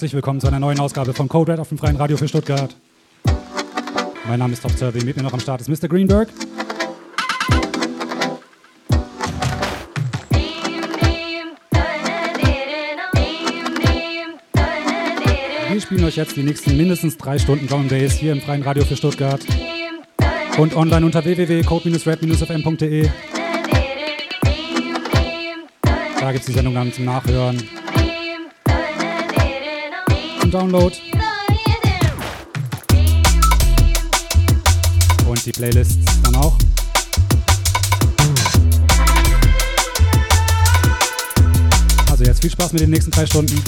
herzlich willkommen zu einer neuen Ausgabe von Code Red auf dem Freien Radio für Stuttgart. Mein Name ist Top Survey, mit mir noch am Start ist Mr. Greenberg. Wir spielen euch jetzt die nächsten mindestens drei Stunden and Bass hier im Freien Radio für Stuttgart und online unter www.code-red-fm.de. Da gibt es die Sendung dann zum Nachhören, Download und die Playlists dann auch. Also jetzt viel Spaß mit den nächsten drei Stunden.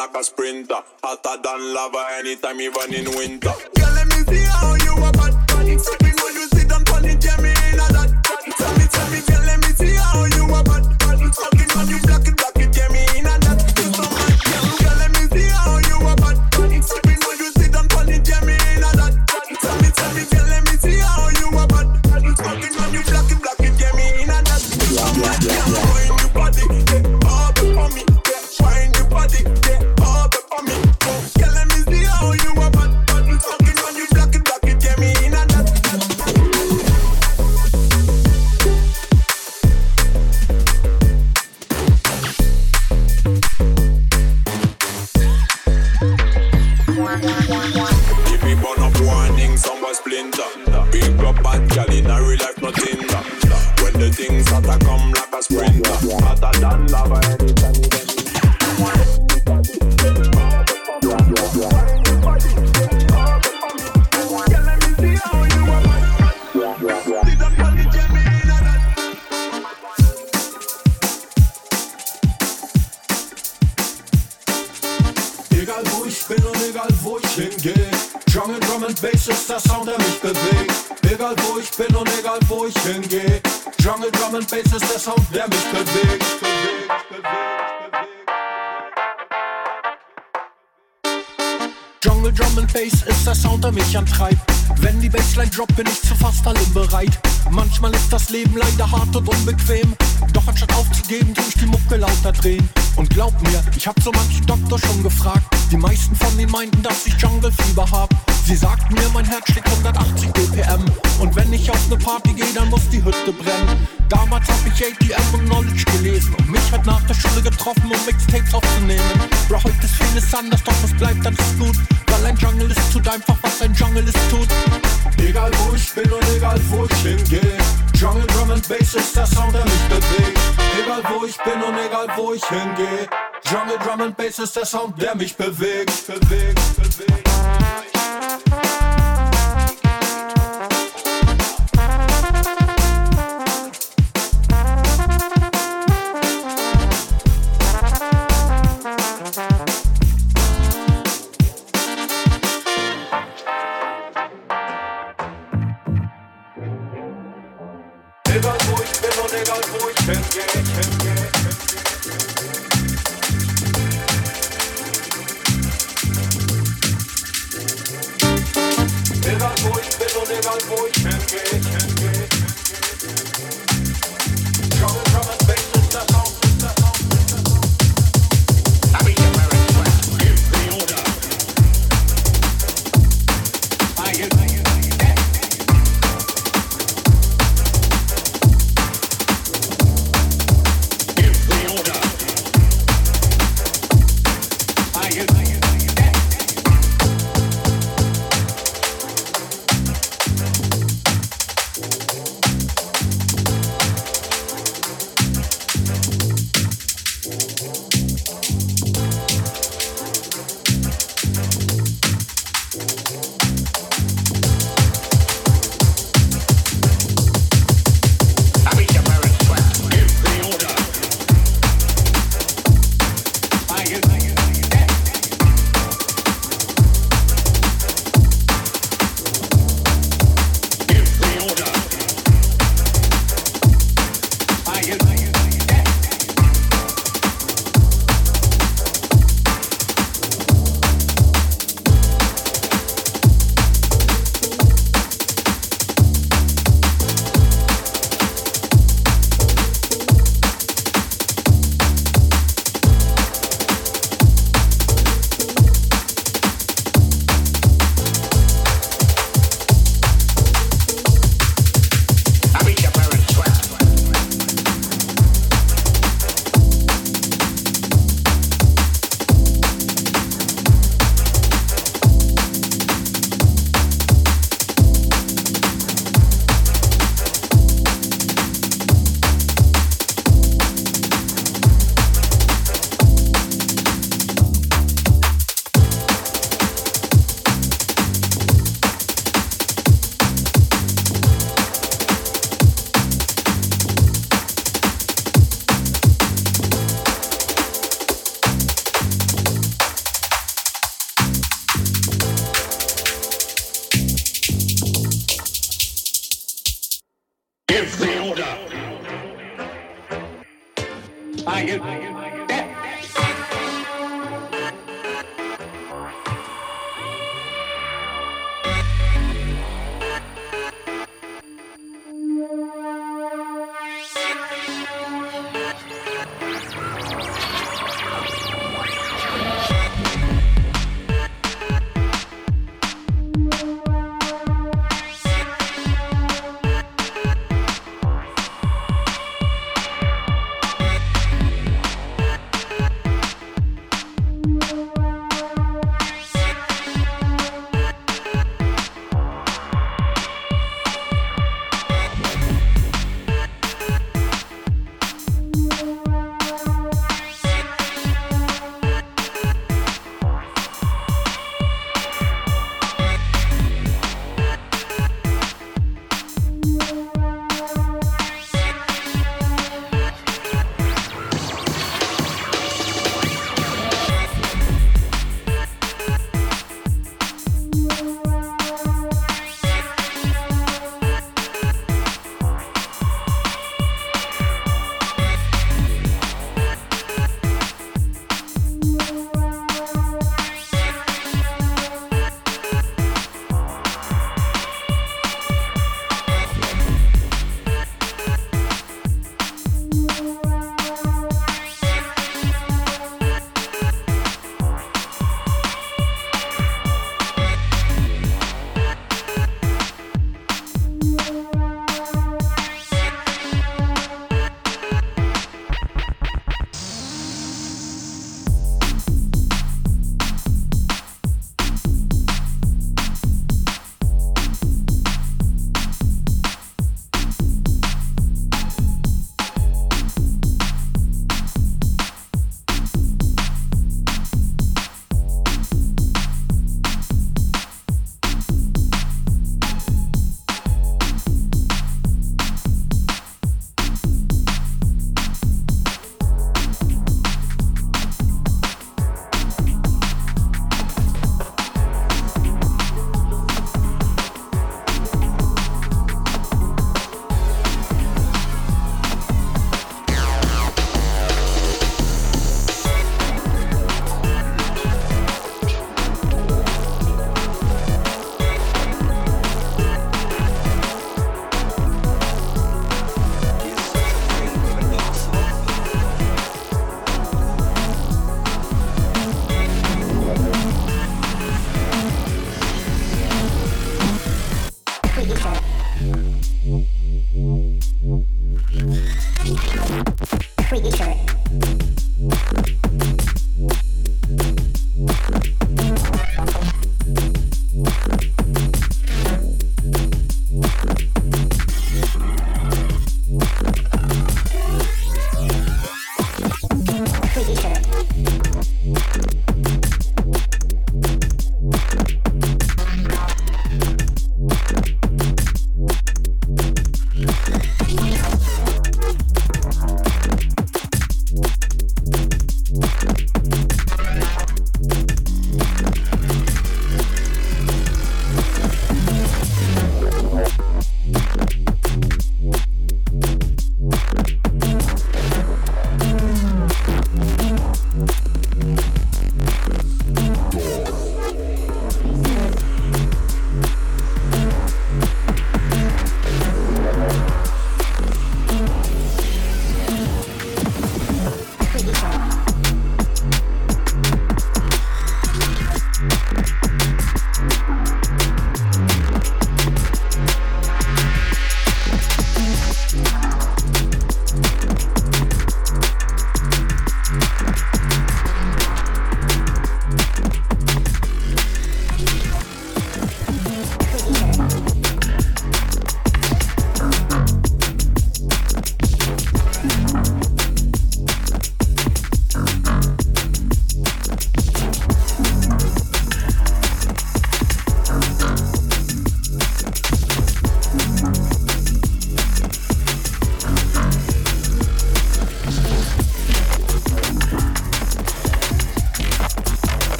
like a sprinter. Hotter than lava anytime even in winter. Girl let me see how you hab so manchen Doktor schon gefragt. Die meisten von mir meinten dass ich jungle fieber hab. Sie sagten mir mein Herz schlägt 180 bpm und wenn ich auf eine Party gehe dann muss die Hütte brennen. Damals habe ich ATM und knowledge gelesen. Und mich hat nach der Schule getroffen um Mixtapes aufzunehmen. Bra heute ist vieles anders doch es bleibt dann ist Blut weil ein Jungle ist tut einfach was ein Jungle ist tut. Egal wo ich bin und egal wo ich hingehe. Jungle Drum and Bass ist der Sound der mich bewegt. Egal wo ich bin und egal wo ich hingehe. Drummel, Drummel, Bass ist der Sound der mich bewegt bewegt bewegt.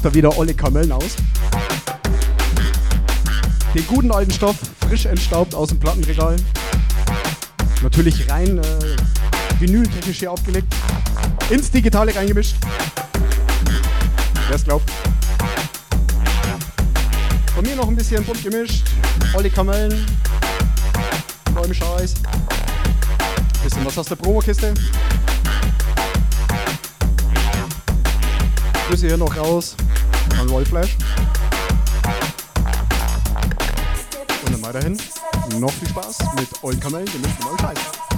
Packt er wieder Olli Kamellen aus. Den guten alten Stoff, frisch entstaubt aus dem Plattenregal. Natürlich rein äh, vinyltechnisch hier aufgelegt. Ins Digitale reingemischt. Wer es glaubt. Von mir noch ein bisschen bunt gemischt. Olli Kamellen. Neuem Scheiß. Bisschen was aus der Promokiste. Grüße hier noch raus an Rollflash. Und dann weiterhin noch viel Spaß mit Olli Kamellen, dem neuen Scheiß. Look,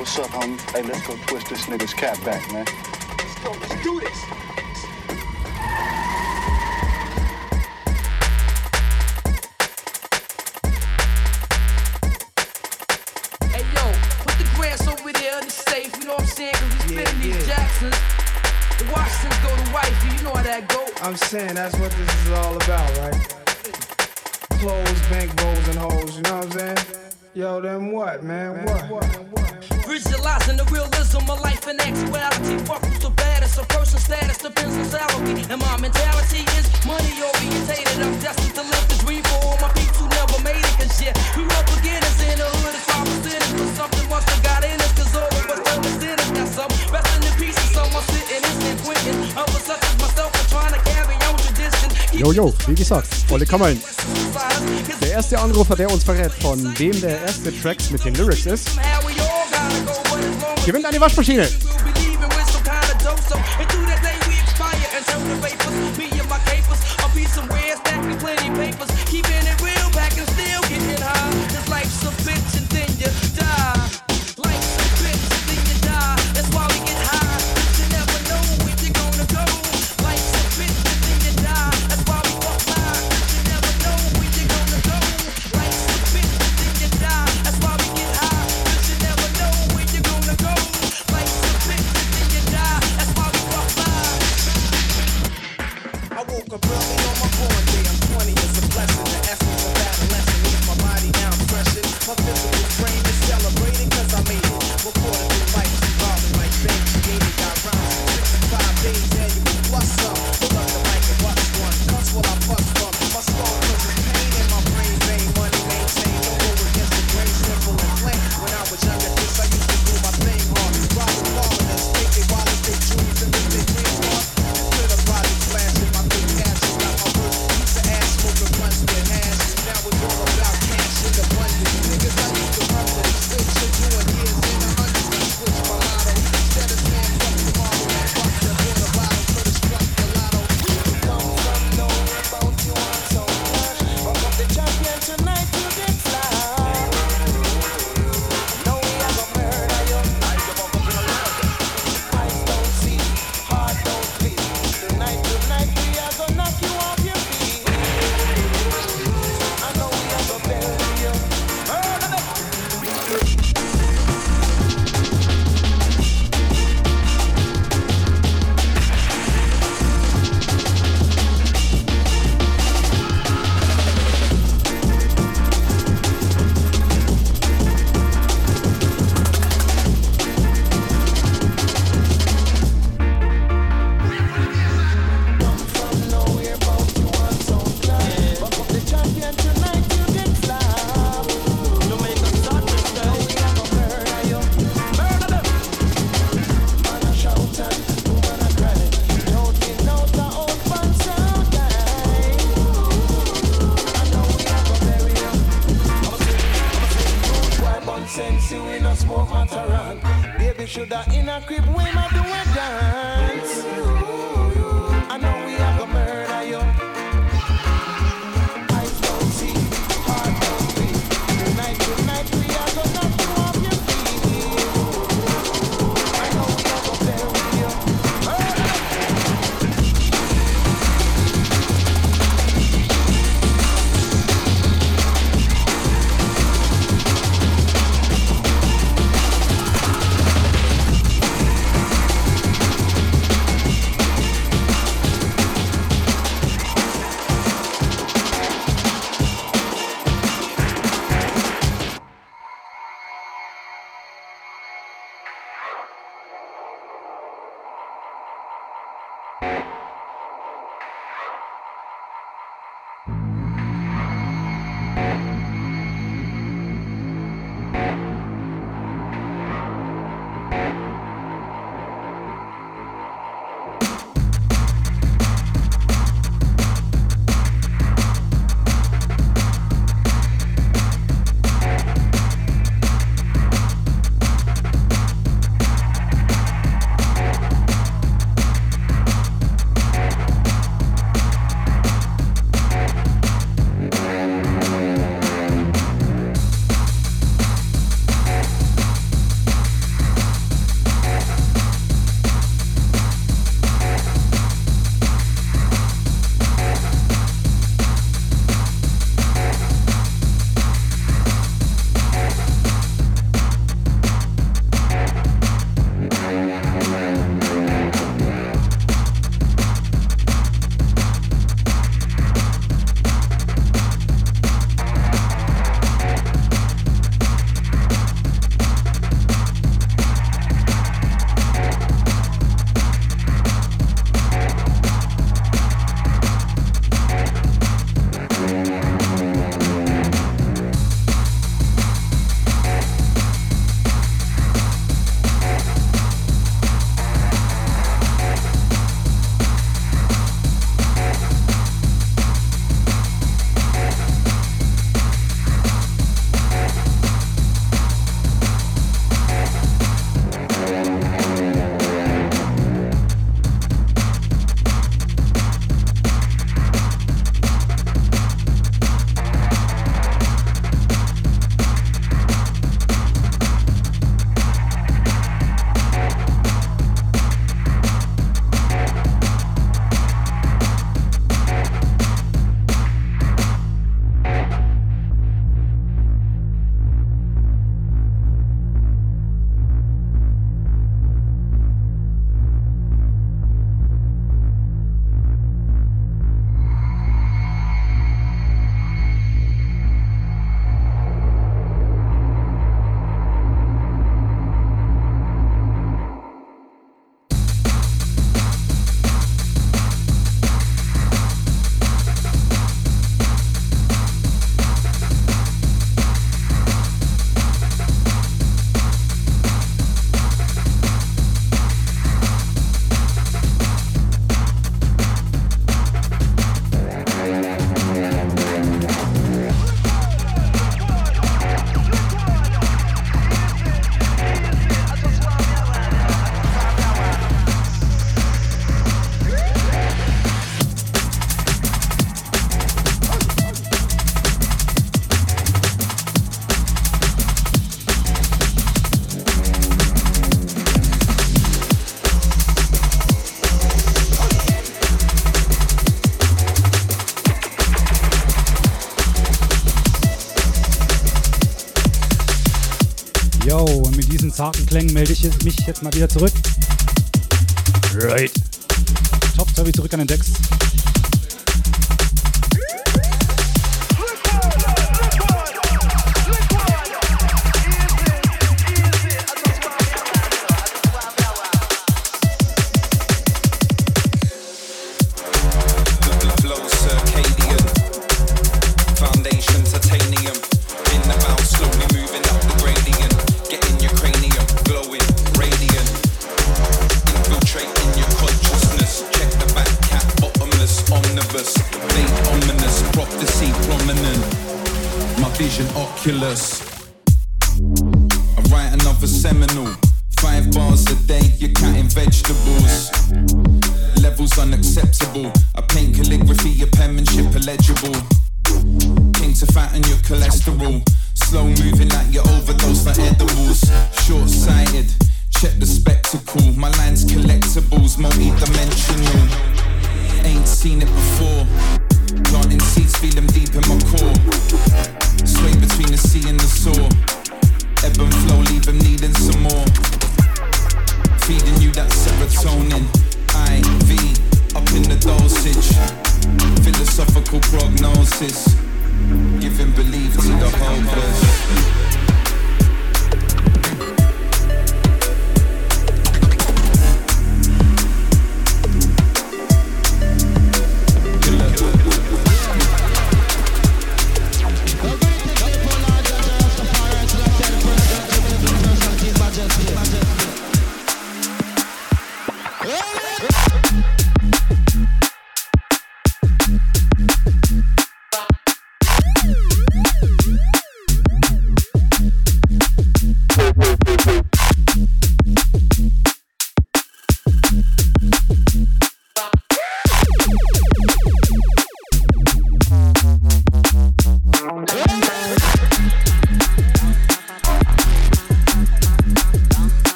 what's up, homie? Hey, let's go twist this nigga's cap back, man. Let's go. Let's do this. Hey yo, put the grass over there in the safe, you know what I'm saying? Cause we Yeah, these yeah. Jacksons. The Washingtons go to wifey, you know how that go. I'm saying that's what this is all about, right? Clothes, bank rolls, and hoes, you know what I'm saying? Yo, then what, man? What? Visualizing the realism of life and actuality. Fuck who's the baddest, a person's status depends on salary. And my mentality is money orientated. I'm destined to live the dream for all my peeps who never made it. Cause yeah, we were beginners in the hood, it's all percentage. But something must have got in us, cause all of us done the sinners. Got some resting in peace and some are sitting in San Quentin. Others such as myself are trying to carry on tradition. Jo, jo, wie gesagt, volle Kammer hin. Der erste Anrufer, der uns verrät, von wem der erste Tracks mit den Lyrics ist, gewinnt eine Waschmaschine. believe ich mich jetzt mal wieder zurück. Right. Top, habe zurück an den Decks.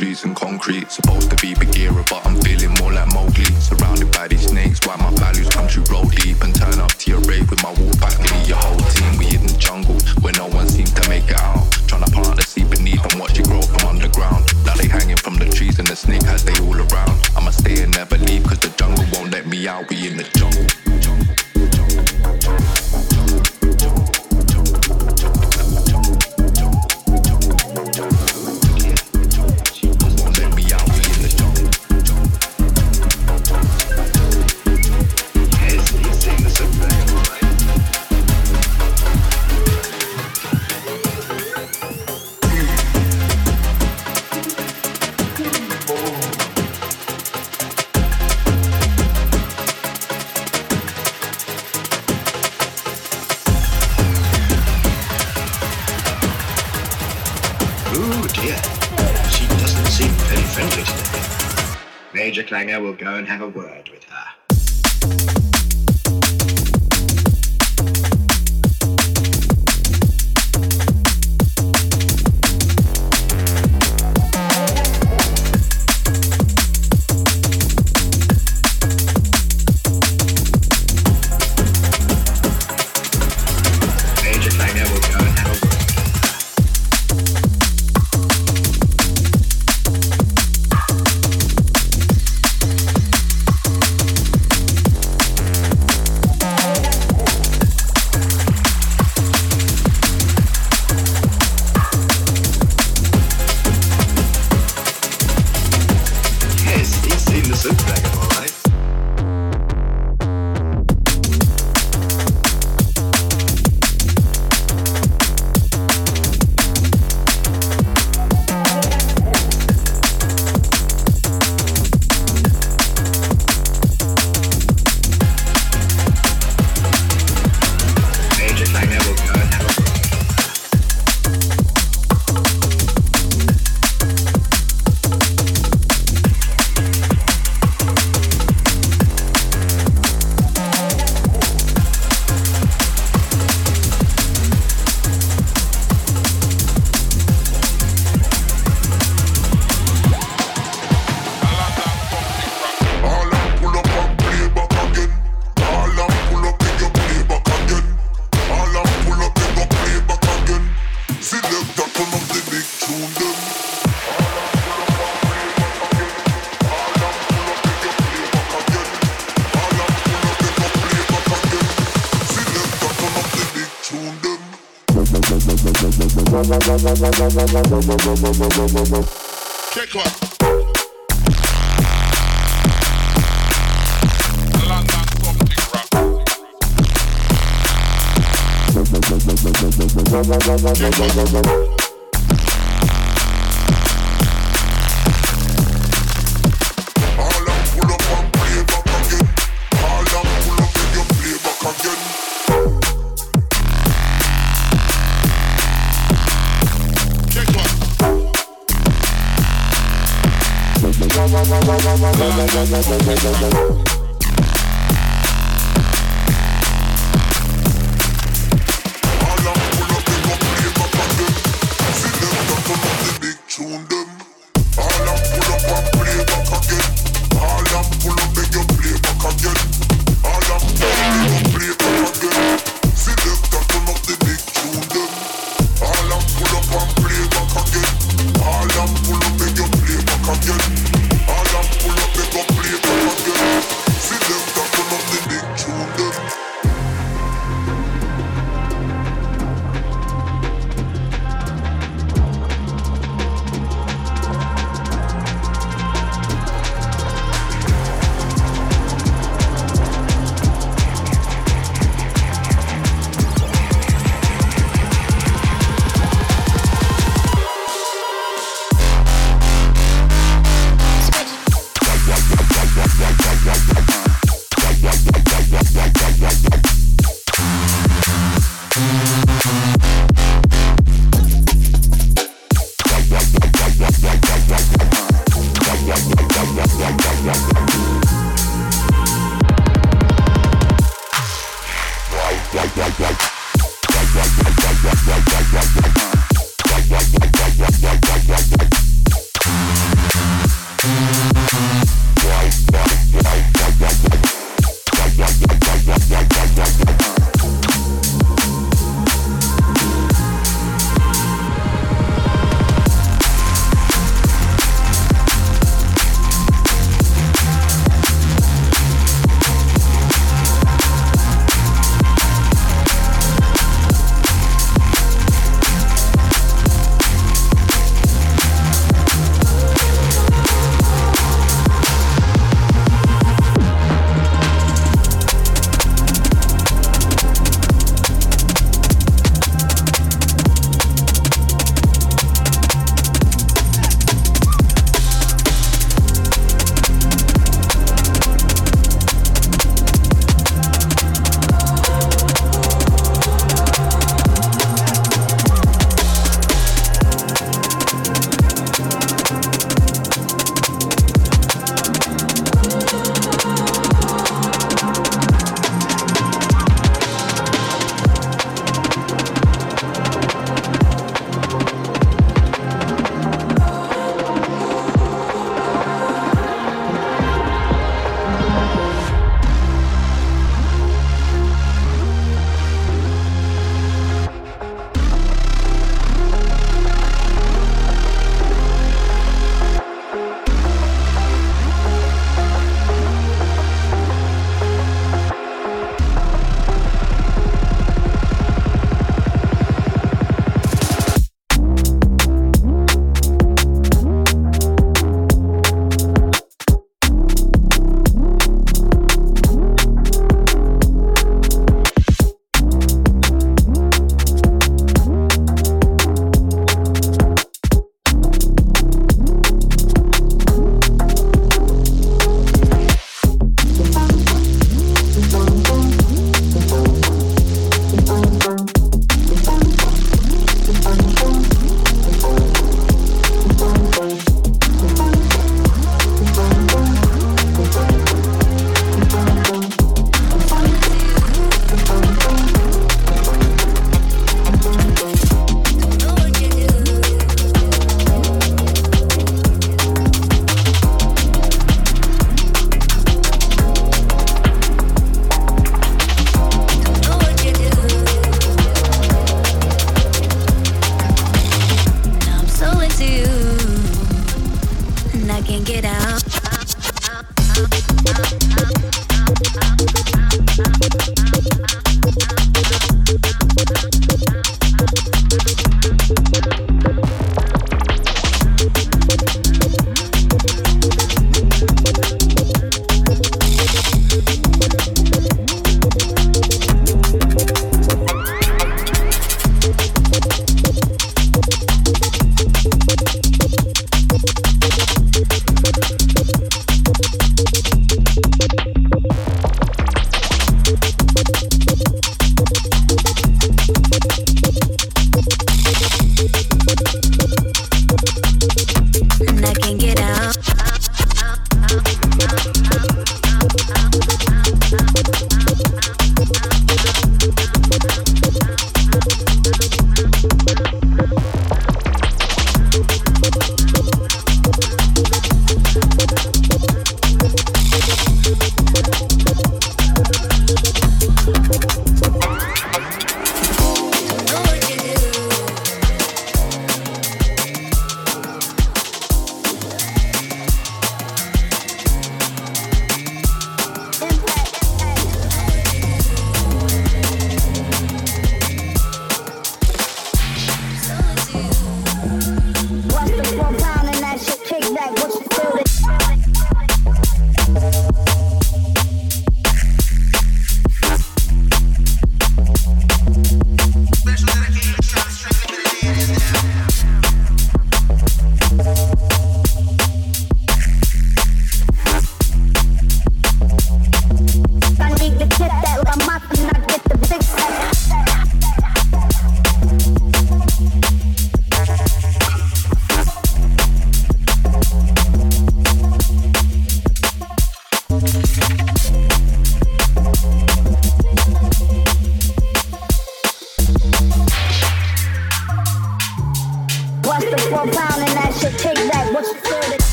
Streets and concrete Check one.